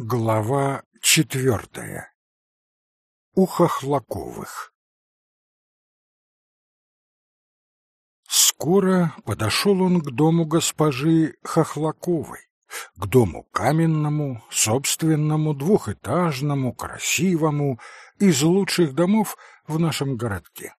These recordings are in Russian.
Глава четвертая. У Хохлаковых. Скоро подошел он к дому госпожи Хохлаковой, к дому каменному, собственному, двухэтажному, красивому, из лучших домов в нашем городке.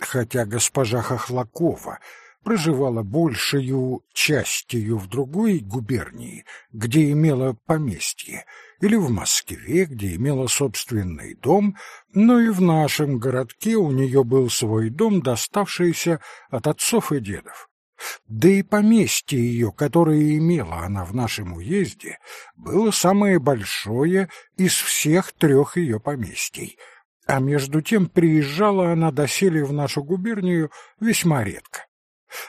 Хотя госпожа Хохлакова проживала большую частью в другой губернии, где имела поместье, или в Москве, где имела собственный дом, но и в нашем городке у нее был свой дом, доставшийся от отцов и дедов. Да и поместье ее, которое имела она в нашем уезде, было самое большое из всех трех ее поместий, а между тем приезжала она доселе в нашу губернию весьма редко.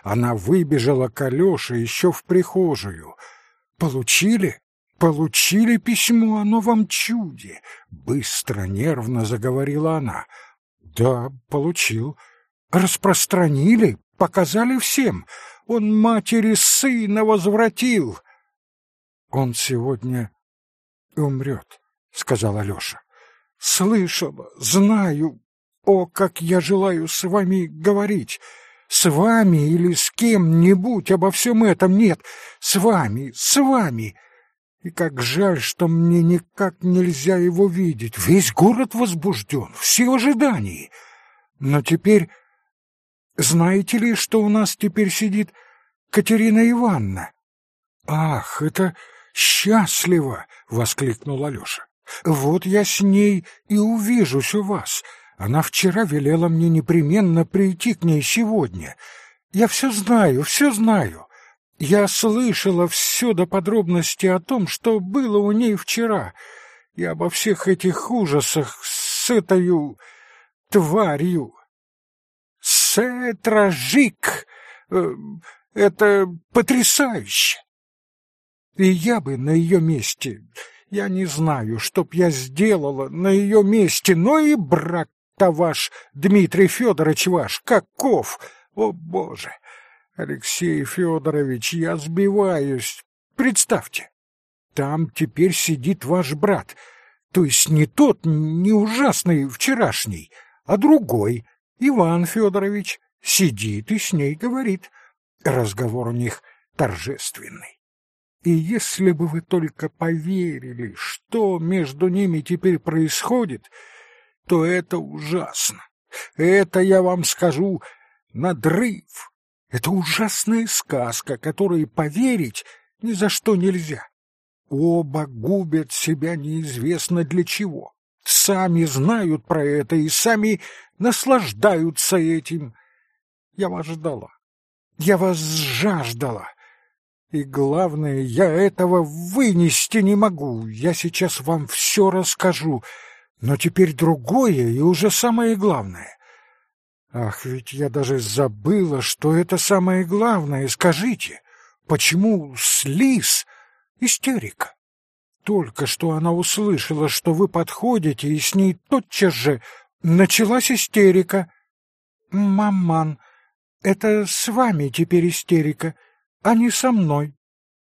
Она выбежала к Алёше еще в прихожую. «Получили? Получили письмо о новом чуде?» Быстро, нервно заговорила она. «Да, получил. Распространили, показали всем. Он матери сына возвратил». «Он сегодня умрет», — сказал Алёша. «Слышала, знаю. О, как я желаю с вами говорить!» С вами или с кем-нибудь обо всем этом нет. С вами, с вами. И как жаль, что мне никак нельзя его видеть. Весь город возбужден, все в ожидании. Но теперь... Знаете ли, что у нас теперь сидит Катерина Ивановна? Ах, это счастливо! — воскликнул Алеша. Вот я с ней и увижусь у вас. Она вчера велела мне непременно прийти к ней сегодня. Я все знаю, все знаю. Я слышала все до подробности о том, что было у ней вчера, и обо всех этих ужасах с этой тварью. Сетражик! Э, это потрясающе! И я бы на ее месте... Я не знаю, что б я сделала на ее месте, но и брак то ваш Дмитрий Федорович ваш, каков? О, Боже! Алексей Федорович, я сбиваюсь. Представьте, там теперь сидит ваш брат, то есть не тот, не ужасный вчерашний, а другой, Иван Федорович, сидит и с ней говорит. Разговор у них торжественный. И если бы вы только поверили, что между ними теперь происходит, то это ужасно. Это, я вам скажу, надрыв. Это ужасная сказка, которой поверить ни за что нельзя. Оба губят себя неизвестно для чего. Сами знают про это и сами наслаждаются этим. Я вас ждала. Я вас жаждала. И главное, я этого вынести не могу. Я сейчас вам все расскажу. Но теперь другое и уже самое главное. Ах, ведь я даже забыла, что это самое главное. Скажите, почему слиз истерика? Только что она услышала, что вы подходите, и с ней тотчас же началась истерика. Маман, это с вами теперь истерика, а не со мной.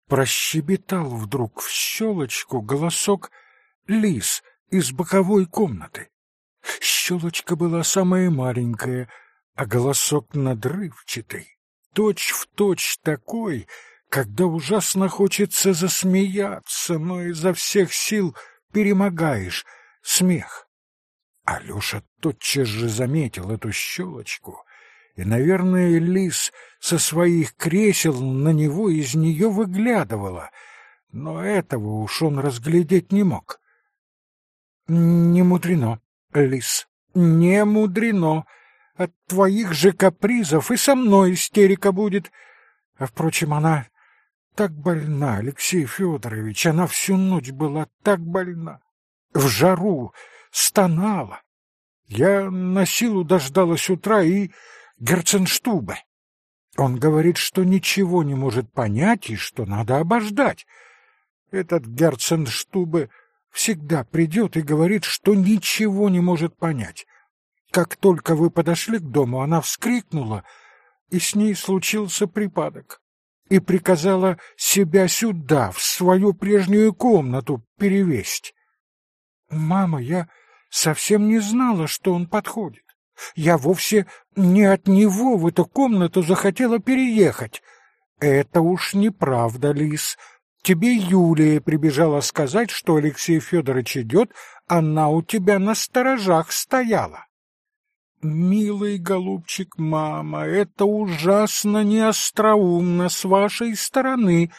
Прощебетал вдруг в щелочку голосок лис — из боковой комнаты. Щелочка была самая маленькая, а голосок надрывчатый, точь-в-точь точь такой, когда ужасно хочется засмеяться, но изо всех сил перемогаешь смех. Алёша тотчас же заметил эту щелочку, и, наверное, лис со своих кресел на него из нее выглядывала, но этого уж он разглядеть не мог. Не мудрено, лис, не мудрено. От твоих же капризов и со мной истерика будет. А, впрочем, она так больна, Алексей Федорович, она всю ночь была так больна. В жару стонала. Я на силу дождалась утра и Герценштубе. Он говорит, что ничего не может понять и что надо обождать. Этот Герценштубе всегда придет и говорит, что ничего не может понять. Как только вы подошли к дому, она вскрикнула, и с ней случился припадок. и приказала себя сюда, в свою прежнюю комнату, перевесть. Мама, я совсем не знала, что он подходит. Я вовсе не от него в эту комнату захотела переехать. Это уж неправда, Лис. Тебе Юлия прибежала сказать, что Алексей Федорович идет, она у тебя на сторожах стояла. Милый голубчик, мама, это ужасно неостроумно с вашей стороны.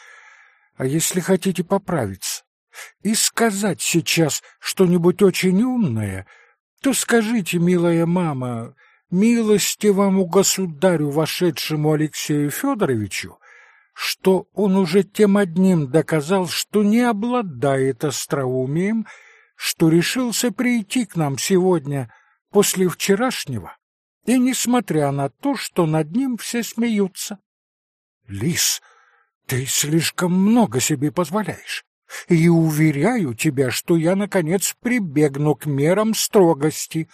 А если хотите поправиться и сказать сейчас что-нибудь очень умное, то скажите, милая мама, милости вам у государю, вошедшему Алексею Федоровичу, что он уже тем одним доказал, что не обладает остроумием, что решился прийти к нам сегодня после вчерашнего, и несмотря на то, что над ним все смеются. Лис, ты слишком много себе позволяешь, и уверяю тебя, что я, наконец, прибегну к мерам строгости.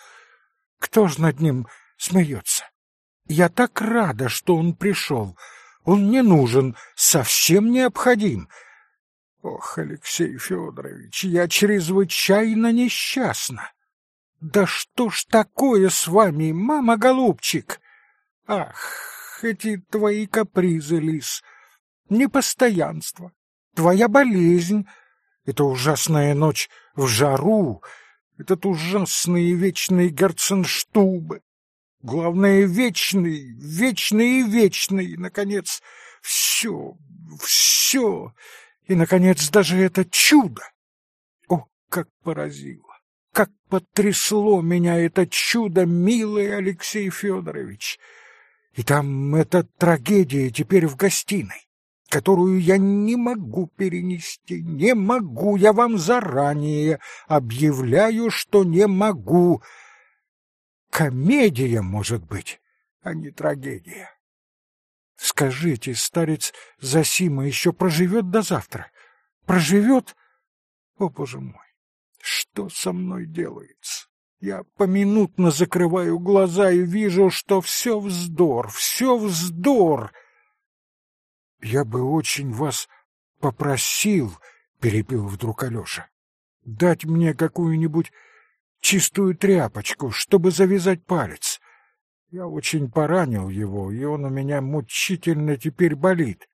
Кто ж над ним смеется? Я так рада, что он пришел, — он не нужен, совсем необходим. Ох, Алексей Федорович, я чрезвычайно несчастна. Да что ж такое с вами, мама-голубчик? Ах, эти твои капризы, лис, непостоянство, твоя болезнь, эта ужасная ночь в жару, этот ужасный вечный Герценштубе, Главное, вечный, вечный и вечный, наконец, все, все, и, наконец, даже это чудо. О, как поразило, как потрясло меня это чудо, милый Алексей Федорович! И там эта трагедия теперь в гостиной, которую я не могу перенести, не могу, я вам заранее объявляю, что не могу, — комедия, может быть, а не трагедия. Скажите, старец Засима еще проживет до завтра? Проживет? О, боже мой, что со мной делается? Я поминутно закрываю глаза и вижу, что все вздор, все вздор. Я бы очень вас попросил, — перебил вдруг Алеша, — дать мне какую-нибудь чистую тряпочку, чтобы завязать палец. Я очень поранил его, и он у меня мучительно теперь болит.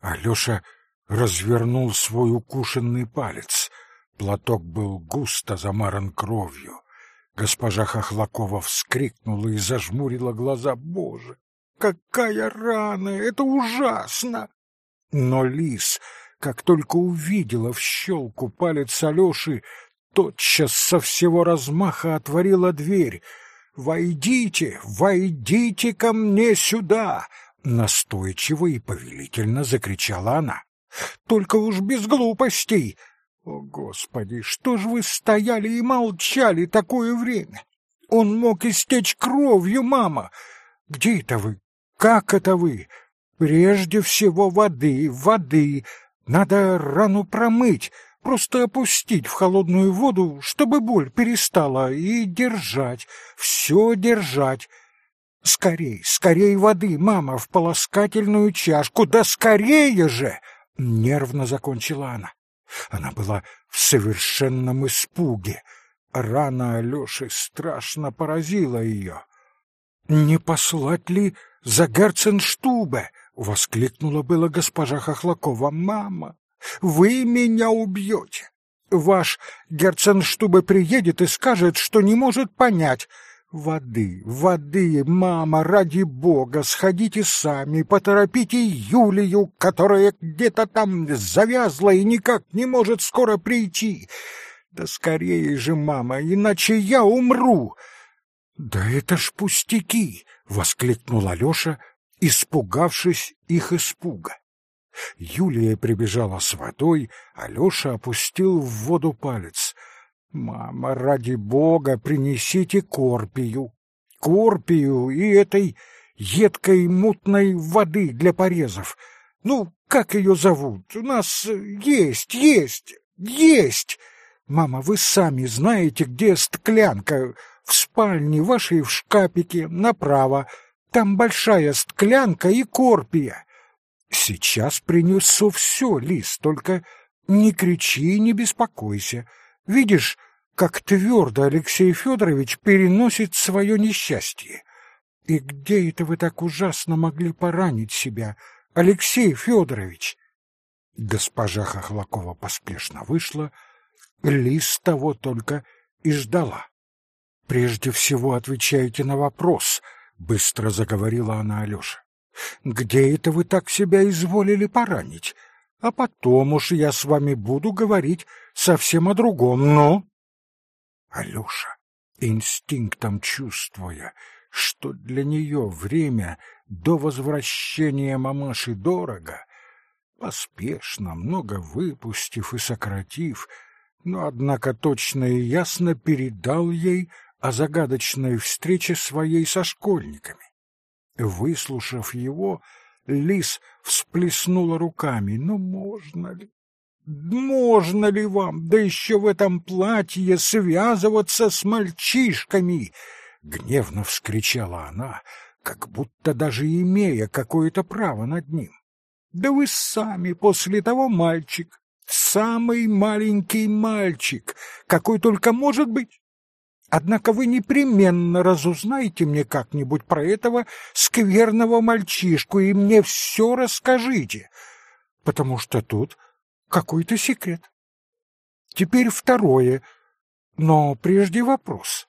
Алёша развернул свой укушенный палец. Платок был густо замаран кровью. Госпожа Хохлакова вскрикнула и зажмурила глаза. «Боже, какая рана! Это ужасно!» Но лис, как только увидела в щелку палец Алёши, тотчас со всего размаха отворила дверь. «Войдите, войдите ко мне сюда!» Настойчиво и повелительно закричала она. «Только уж без глупостей!» «О, Господи, что ж вы стояли и молчали такое время? Он мог истечь кровью, мама! Где это вы? Как это вы? Прежде всего воды, воды! Надо рану промыть!» Просто опустить в холодную воду, чтобы боль перестала, и держать, все держать. Скорей, скорей воды, мама, в полоскательную чашку, да скорее же! Нервно закончила она. Она была в совершенном испуге. Рана Алёши страшно поразила ее. «Не послать ли за Герценштубе?» — воскликнула была госпожа Хохлакова. «Мама, вы меня убьете. Ваш Герценштубе приедет и скажет, что не может понять. Воды, воды, мама, ради бога, сходите сами, поторопите Юлию, которая где-то там завязла и никак не может скоро прийти. Да скорее же, мама, иначе я умру. Да это ж пустяки, воскликнул Алёша, испугавшись их испуга. Юлия прибежала с водой, Алёша опустил в воду палец. «Мама, ради бога, принесите корпию! Корпию и этой едкой мутной воды для порезов! Ну, как ее зовут? У нас есть, есть, есть! Мама, вы сами знаете, где стклянка. В спальне вашей в шкапике, направо. Там большая стклянка и корпия. Сейчас принесу все, Лис, только не кричи и не беспокойся. Видишь, как твердо Алексей Федорович переносит свое несчастье. И где это вы так ужасно могли поранить себя, Алексей Федорович? Госпожа Хохлакова поспешно вышла, Лис того только и ждала. «Прежде всего отвечайте на вопрос», — быстро заговорила она Алёше. «Где это вы так себя изволили поранить? А потом уж я с вами буду говорить совсем о другом, но...» Алёша, инстинктом чувствуя, что для нее время до возвращения мамаши дорого, поспешно, много выпустив и сократив, но, однако, точно и ясно передал ей о загадочной встрече своей со школьниками. Выслушав его, Лис всплеснула руками. «Ну, можно ли? Можно ли вам, да еще в этом платье, связываться с мальчишками?» Гневно вскричала она, как будто даже имея какое-то право над ним. «Да вы сами после того мальчик, самый маленький мальчик, какой только может быть. Однако вы непременно разузнаете мне как-нибудь про этого скверного мальчишку и мне все расскажите, потому что тут какой-то секрет. Теперь второе, но прежде вопрос.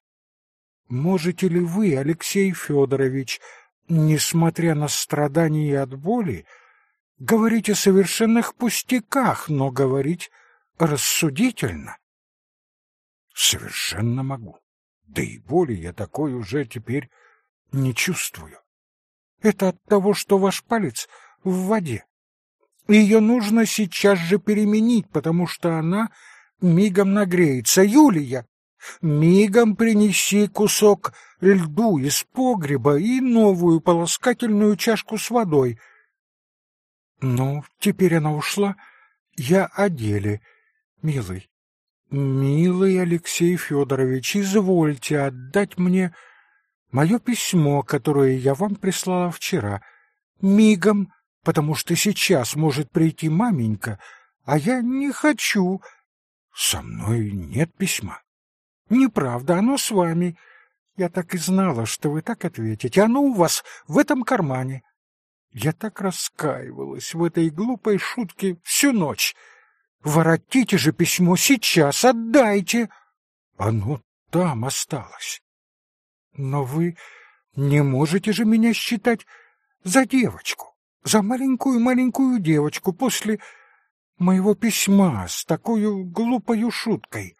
Можете ли вы, Алексей Федорович, несмотря на страдания от боли, говорить о совершенных пустяках, но говорить рассудительно? Совершенно могу. Да и боли я такой уже теперь не чувствую. Это от того, что ваш палец в воде. Ее нужно сейчас же переменить, потому что она мигом нагреется. Юлия, мигом принеси кусок льду из погреба и новую полоскательную чашку с водой. Ну, теперь она ушла. Я о деле, милый. «Милый Алексей Федорович, извольте отдать мне мое письмо, которое я вам прислала вчера, мигом, потому что сейчас может прийти маменька, а я не хочу. Со мной нет письма. Неправда, оно с вами. Я так и знала, что вы так ответите. Оно у вас в этом кармане. Я так раскаивалась в этой глупой шутке всю ночь». Воротите же письмо сейчас, отдайте. Оно там осталось. Но вы не можете же меня считать за девочку, за маленькую-маленькую девочку после моего письма с такой глупой шуткой.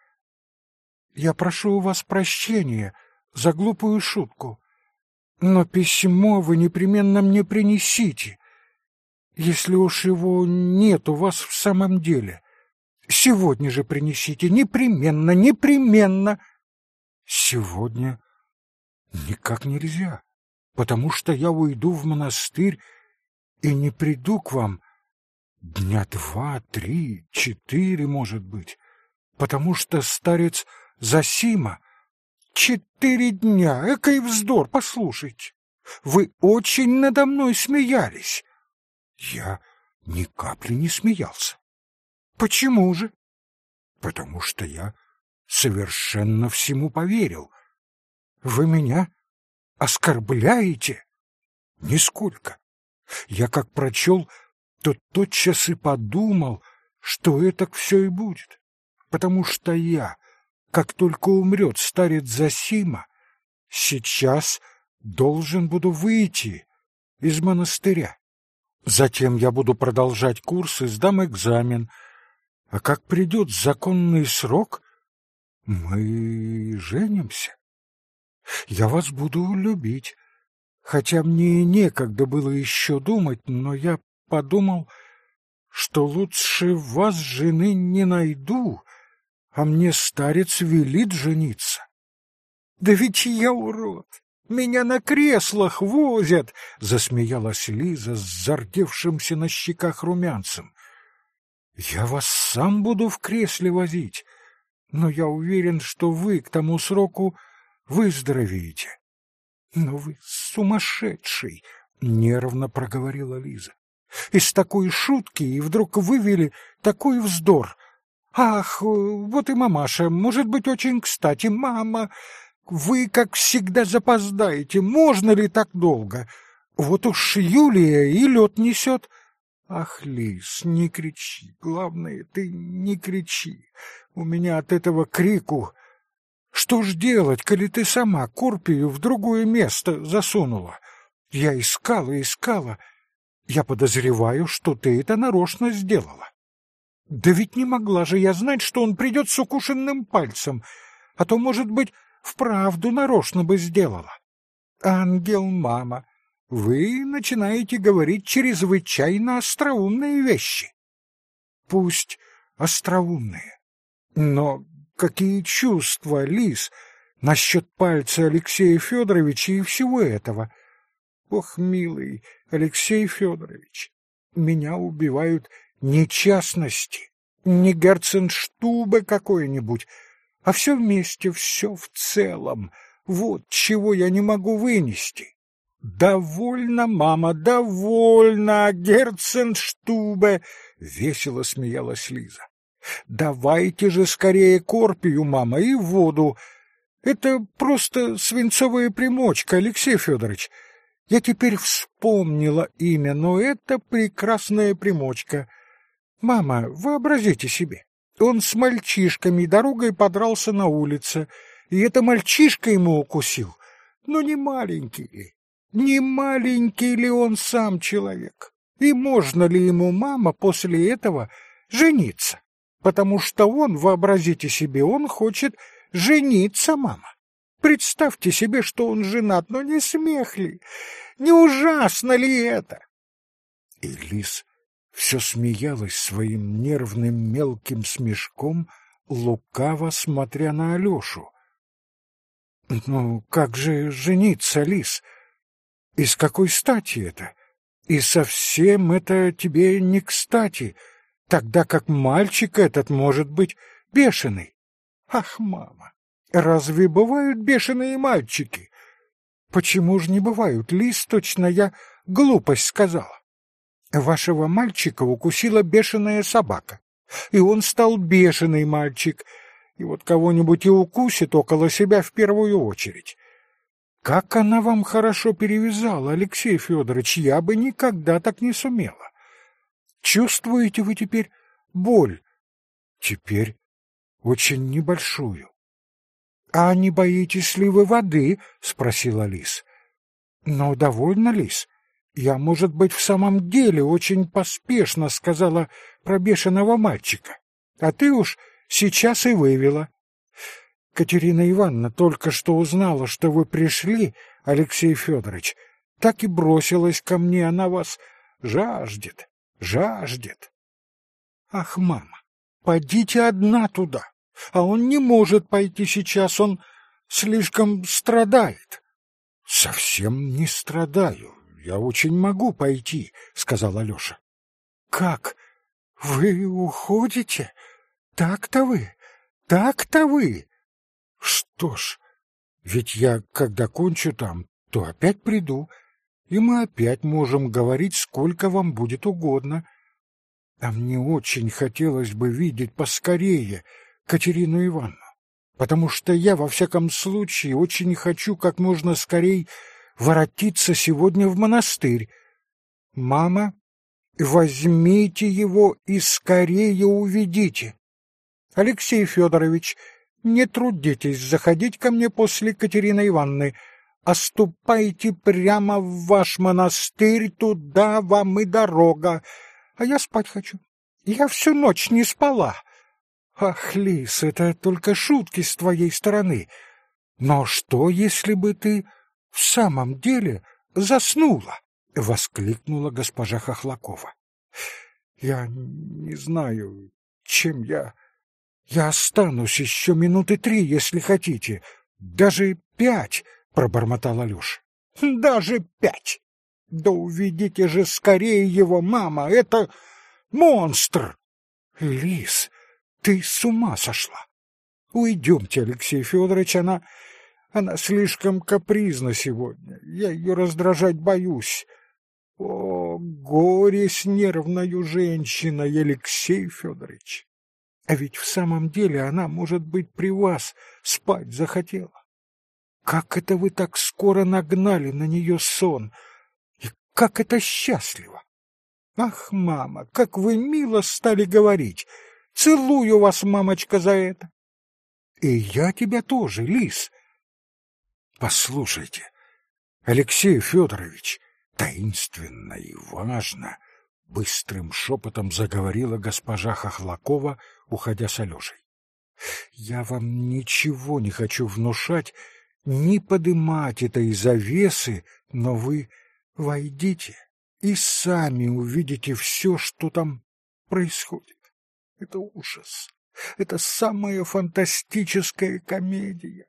Я прошу у вас прощения за глупую шутку, но письмо вы непременно мне принесите, если уж его нет у вас в самом деле. Сегодня же принесите, непременно, непременно. Сегодня никак нельзя, потому что я уйду в монастырь и не приду к вам дня два, три, четыре, может быть, потому что старец Засима четыре дня, экой вздор, послушайте. Вы очень надо мной смеялись. Я ни капли не смеялся. Почему же? Потому что я совершенно всему поверил. Вы меня оскорбляете? Нисколько. Я как прочел, то тотчас и подумал, что это все и будет. Потому что я, как только умрет старец Засима, сейчас должен буду выйти из монастыря. Затем я буду продолжать курс и сдам экзамен — а как придет законный срок, мы женимся. Я вас буду любить, хотя мне некогда было еще думать, но я подумал, что лучше вас жены не найду, а мне старец велит жениться. Да ведь я урод, меня на креслах возят, засмеялась Лиза с зардевшимся на щеках румянцем. Я вас сам буду в кресле возить, но я уверен, что вы к тому сроку выздоровеете. Но вы сумасшедший, нервно проговорила Лиза. Из такой шутки и вдруг вывели такой вздор. Ах, вот и мамаша, может быть, очень кстати. Мама, вы, как всегда, запоздаете. Можно ли так долго? Вот уж Юлия и лед несет. Ах, Лис, не кричи. Главное, ты не кричи. У меня от этого крику... Что ж делать, коли ты сама Корпию в другое место засунула? Я искала, искала. Я подозреваю, что ты это нарочно сделала. Да ведь не могла же я знать, что он придет с укушенным пальцем, а то, может быть, вправду нарочно бы сделала. Ангел, мама, вы начинаете говорить чрезвычайно остроумные вещи. Пусть остроумные, но какие чувства, Лис, насчет пальца Алексея Федоровича и всего этого? Ох, милый Алексей Федорович, меня убивают не частности, не Герценштубе какой-нибудь, а все вместе, все в целом. Вот чего я не могу вынести. «Довольно, мама, довольно, Герценштубе!» — весело смеялась Лиза. «Давайте же скорее корпию, мама, и воду. Это просто свинцовая примочка, Алексей Федорович. Я теперь вспомнила имя, но это прекрасная примочка. Мама, вообразите себе, он с мальчишками дорогой подрался на улице, и это мальчишка ему укусил. Но не маленький ли? Не маленький ли он сам человек? И можно ли ему, мама, после этого жениться? Потому что он, вообразите себе, он хочет жениться, мама. Представьте себе, что он женат, но не смех ли? Не ужасно ли это? И Лис все смеялась своим нервным мелким смешком, лукаво смотря на Алешу. — Ну, как же жениться, Лис? И с какой стати это? И совсем это тебе не кстати, тогда как мальчик этот может быть бешеный. Ах, мама, разве бывают бешеные мальчики? Почему же не бывают, Лис, точно я глупость сказала. Вашего мальчика укусила бешеная собака, и он стал бешеный мальчик, и вот кого-нибудь и укусит около себя в первую очередь. Как она вам хорошо перевязала, Алексей Федорович, я бы никогда так не сумела. Чувствуете вы теперь боль? Теперь очень небольшую. — А не боитесь ли вы воды? — спросила Лис. — Ну, довольно, Лис. Я, может быть, в самом деле очень поспешно сказала про бешеного мальчика. А ты уж сейчас и вывела. Катерина Ивановна только что узнала, что вы пришли, Алексей Федорович, так и бросилась ко мне, она вас жаждет, жаждет. Ах, мама, подите одна туда, а он не может пойти сейчас, он слишком страдает. Совсем не страдаю, я очень могу пойти, сказал Алёша. Как? Вы уходите? Так-то вы? Так-то вы? Что ж, ведь я, когда кончу там, то опять приду, и мы опять можем говорить, сколько вам будет угодно. А мне очень хотелось бы видеть поскорее Катерину Ивановну, потому что я, во всяком случае, очень хочу как можно скорей воротиться сегодня в монастырь. Мама, возьмите его и скорее уведите. Алексей Федорович, не трудитесь заходить ко мне после Катерины Ивановны, а ступайте прямо в ваш монастырь, туда вам и дорога. А я спать хочу. Я всю ночь не спала. Ах, Лис, это только шутки с твоей стороны. Но что, если бы ты в самом деле заснула? — воскликнула госпожа Хохлакова. — Я не знаю, чем я я останусь еще минуты три, если хотите. Даже пять, — пробормотал Алеша. Даже пять! Да уведите же скорее его, мама, это монстр! Лис, ты с ума сошла! Уйдемте, Алексей Федорович, она... Она слишком капризна сегодня. Я ее раздражать боюсь. О, горе с нервною женщиной, Алексей Федорович. А ведь в самом деле она, может быть, при вас спать захотела. Как это вы так скоро нагнали на нее сон? И как это счастливо! Ах, мама, как вы мило стали говорить! Целую вас, мамочка, за это! И я тебя тоже, Лис. Послушайте, Алексей Федорович, таинственно и важно, быстрым шепотом заговорила госпожа Хохлакова, уходя с Алешей. Я вам ничего не хочу внушать, не подымать этой завесы, но вы войдите и сами увидите все, что там происходит. Это ужас. Это самая фантастическая комедия.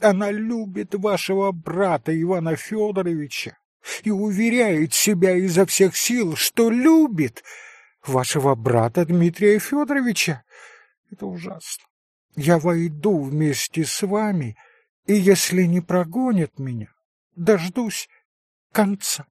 Она любит вашего брата Ивана Федоровича и уверяет себя изо всех сил, что любит вашего брата Дмитрия Федоровича. Это ужасно. Я войду вместе с вами, и если не прогонят меня, дождусь конца.